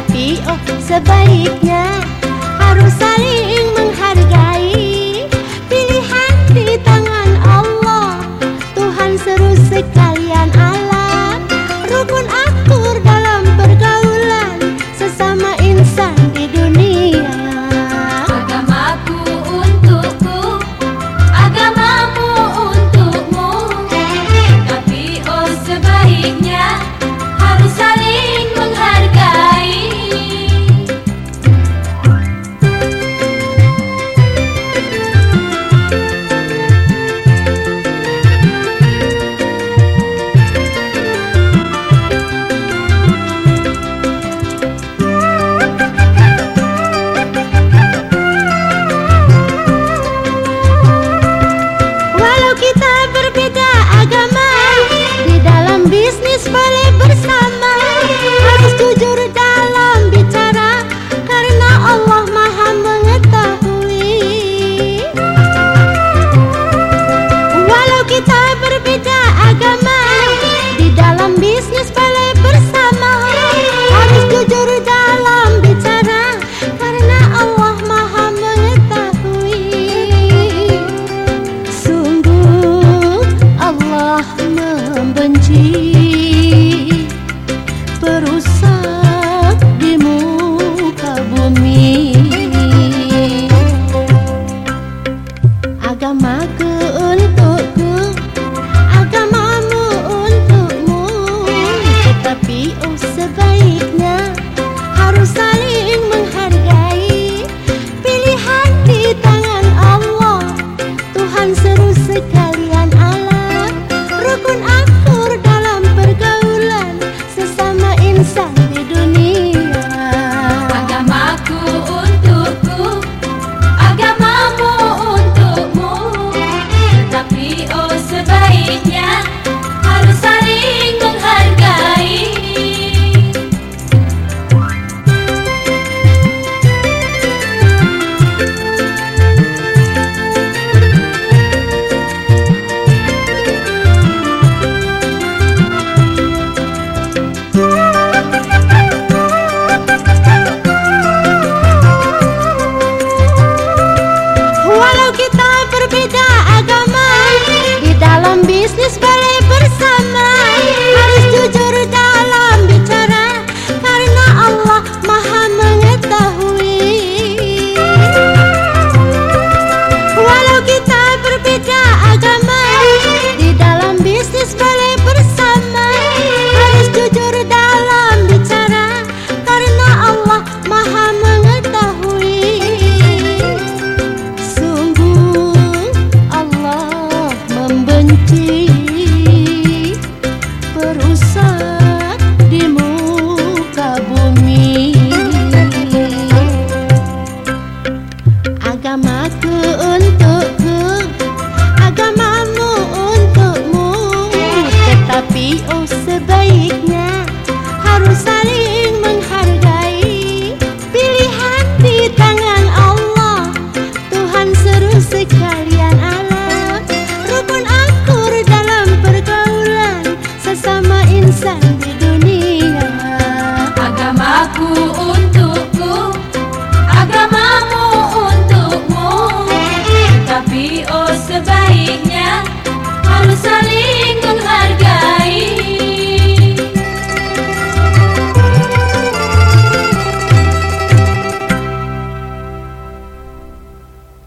Tapi oh sebaliknya harus saling menghargai. jujur Jadi oh sebaiknya harus saling menghargai Pilihan di tangan Allah. Tuhan seru sekalian alam Rukun akur dalam pergaulan sesama insan. Insan